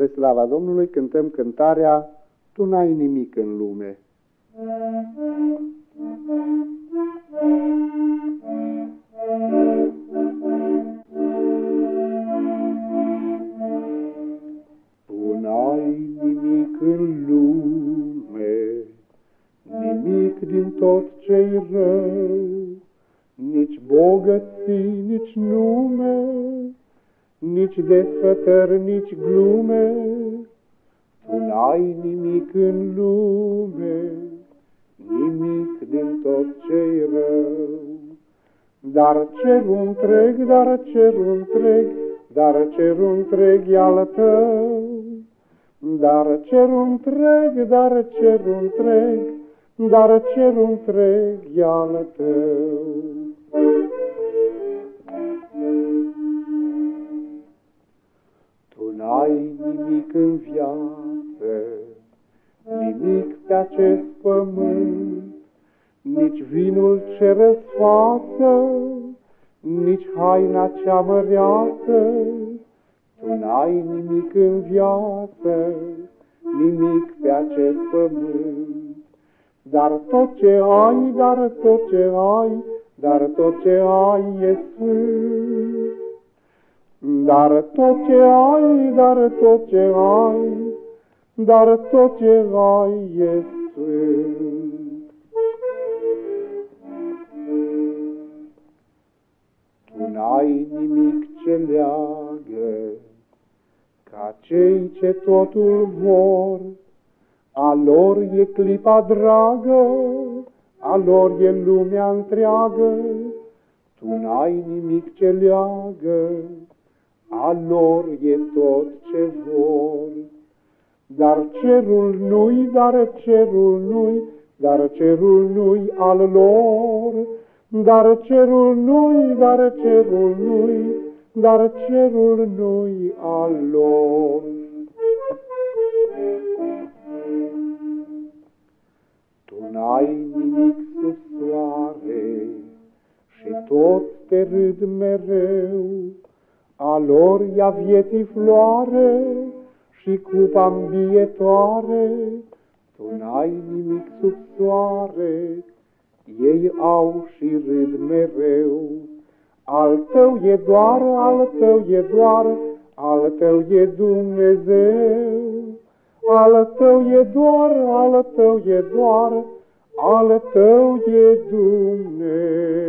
Spre slava Domnului cântăm cântarea Tu n-ai nimic în lume. Tu n-ai nimic în lume, nimic din tot ce rău, nici bogății, nici nume, nici desfătări, nici glume, tu n-ai nimic în lume, nimic din tot ce rău. Dar cerul întreg, dar cerul întreg, dar cerul întreg e al tău. Dar cerul întreg, dar cerul întreg, dar cerul întreg e al tău. Nimic în viață, nimic pe acest pământ, nici vinul ce răsfață, nici haina cea măreață. Tu n-ai nimic în viață, nimic pe acest pământ. Dar tot ce ai, dar tot ce ai, dar tot ce ai e sfânt. Dar tot ce ai, dar tot ce ai, dar tot ce ai e sfânt. Tu n-ai nimic ce leagă ca cei ce totul vor, a lor e clipa dragă, a lor e lumea întreagă, tu n-ai nimic ce leagă a lor e tot ce vor. Dar cerul nu-i, dar cerul nu-i, dar cerul nu-i al lor. Dar cerul nu-i, dar cerul nu-i, dar cerul nu-i al lor. Tu n-ai nimic sub soare și tot te râd mereu, a lor ia vieții floare și cupa ambietoare, tu n-ai nimic sub soare, ei au și râd mereu. Al tău e doar, al tău e doar, al tău e Dumnezeu. Al tău e doar, al tău e doar, al tău e Dumnezeu.